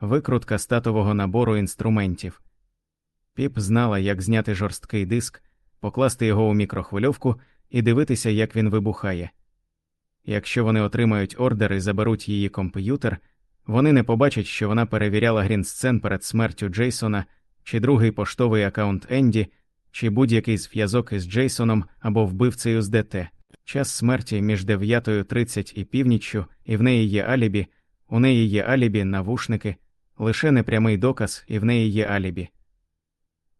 викрутка статового набору інструментів. Піп знала, як зняти жорсткий диск, покласти його у мікрохвильовку і дивитися, як він вибухає. Якщо вони отримають ордер і заберуть її комп'ютер, вони не побачать, що вона перевіряла грінсцен перед смертю Джейсона, чи другий поштовий аккаунт Енді, чи будь-який зв'язок із Джейсоном або вбивцею з ДТ. Час смерті між 9.30 і північчю, і в неї є алібі, у неї є алібі, навушники, лише непрямий доказ, і в неї є алібі.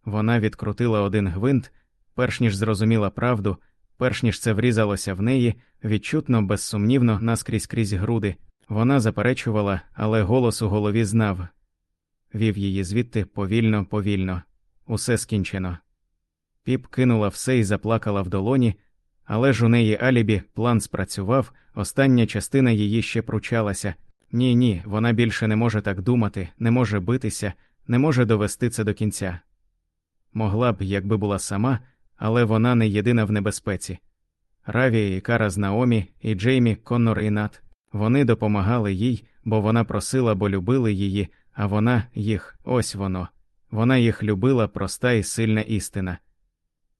Вона відкрутила один гвинт, перш ніж зрозуміла правду, перш ніж це врізалося в неї, відчутно, безсумнівно, наскрізь крізь груди. Вона заперечувала, але голос у голові знав вів її звідти повільно, повільно, усе скінчено. Піп кинула все і заплакала в долоні, але ж у неї алібі план спрацював, остання частина її ще пручалася. Ні, ні, вона більше не може так думати, не може битися, не може довести це до кінця. Могла б, якби була сама, але вона не єдина в небезпеці. Раві і Кара з Наомі, і Джеймі, Коннор і Нат. Вони допомагали їй, бо вона просила, бо любили її, а вона їх, ось воно. Вона їх любила, проста і сильна істина.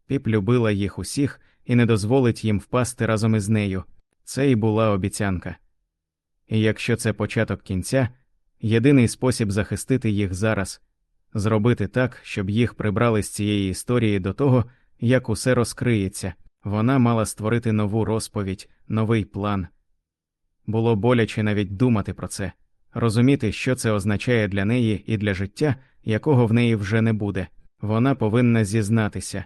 Піп любила їх усіх і не дозволить їм впасти разом із нею. Це і була обіцянка. І якщо це початок кінця, єдиний спосіб захистити їх зараз зробити так, щоб їх прибрали з цієї історії до того, як усе розкриється, вона мала створити нову розповідь, новий план. Було боляче навіть думати про це, розуміти, що це означає для неї і для життя, якого в неї вже не буде. Вона повинна зізнатися.